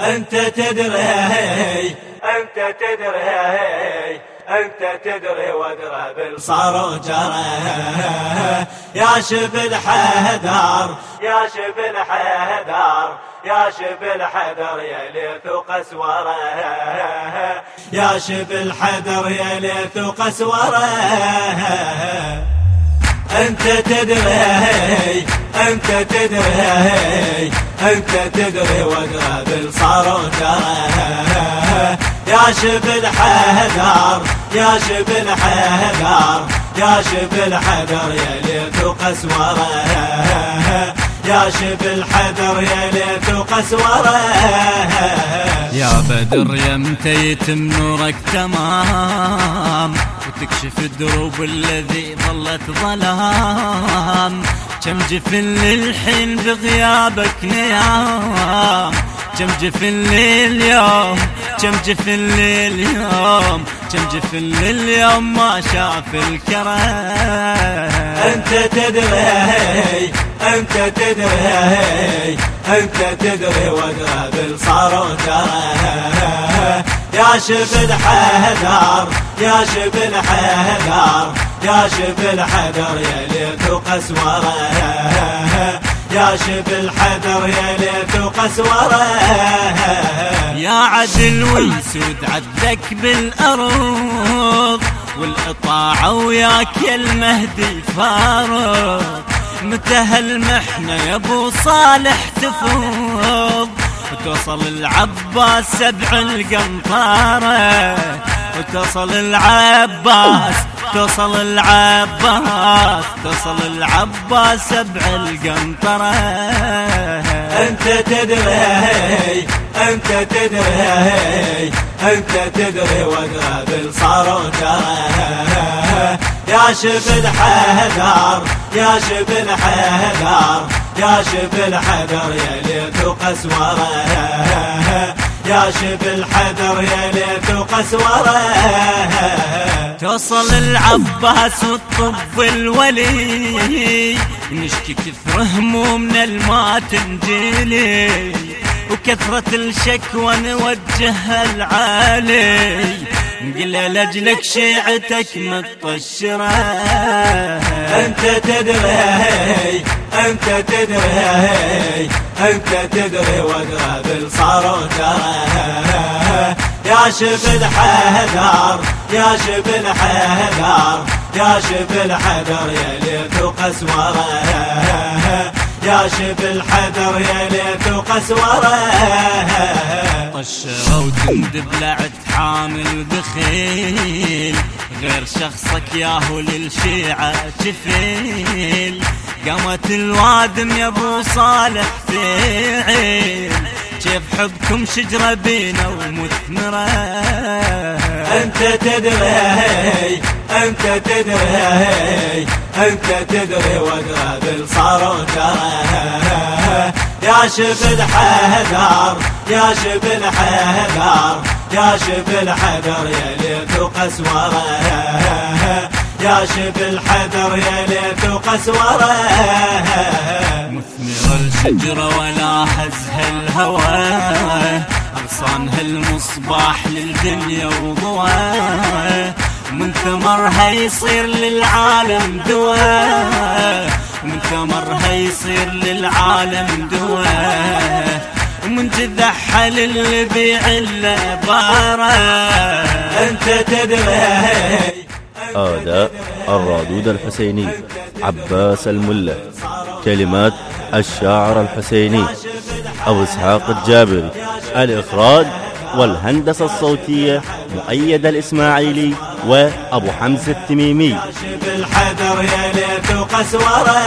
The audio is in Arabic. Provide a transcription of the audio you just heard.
أنت تدري أنت تدري أنت تدري وادرى بالصار وجرى. يا شبل حدار يا شبل حدار يا شبل حدر يا ليث قسورة. يا شبل حدر يا ليث قسورة. أنت تدري أنت تدري أنت تدري وادرى صار وجرى يا شبل حذر يا شبل حذر يا شبل حذر يا ليت قسوره يا شبل حذر يا ليت قسوره يا بدر يا متيتم نورك تمام. وتكشف الدروب الذي ظلت ظلام. كم جفن للحين بغيابك نيام. كم جفن لليوم كم جفن لليوم كم جفن لليوم ما شاف الكرم. أنت تدري أنت تدري أنت تدري وادرى صار وترى يا شبل حذر يا شبل حذر يا شبل حذر يا ليت قسوره. يا شبل حذر يا ليت قسوره. يا عدل ويسود عدك بالأرض والاطاعه وياك يا المهدي فارض متى هالمحنة يا أبو صالح تفوض؟ وتصل العباس سبع القنطارة. وتصل العباس تصل العباس تصل العباس سبع القنطرة. أنت تدري أنت تدري أنت تدري وادرى بالصار وترى. يا شبل حذر يا شبل حذر يا شبل حذر يا ليت قسوره. يا شبل حذر يا ليت قسوره توصل العباس والطب الولي نشكي كثر همومنا الما تنجلي وكثرة الشكوى نوجهها العالي. نقول لأجلك شيعتك مطشرة أنت تدري أنت تدري أنت تدري وادرى بالصار وترى يا شبل حذر يا شبل حذر يا شبل حذر يا ليت قسوره. يا شبل حذر يا ليت قسوره طشرة وتندبلعت حامل بخيل غير شخصك ياهو للشيعة تفيل. قامت الوادم يا أبو صالح فيعيل. كيف حبكم شجرة بينا ومثمرة؟ أنت تدري أنت تدري أنت تدري وادرى بالصار وترى يا شبل حذر يا شبل حذر يا شبل حذر يا ليت قسوره يا شبل حذر يا ليت قسوره مثمر الشجرة ولا هزها الهوى أغصانها المصباح للدنيا وضوى. من ثمرها يصير للعالم دواء من ثمرها يصير للعالم دواء ومن جذعها للي بيع البارة أنت تدري. آداء الرادود الحسيني عباس الملا كلمات الشاعر الحسيني أبو إسحاق الجابري. الإخراج والهندسة الصوتية مؤيد الإسماعيلي وأبو حمزة التميمي. بالحذر يا ليت قسوره.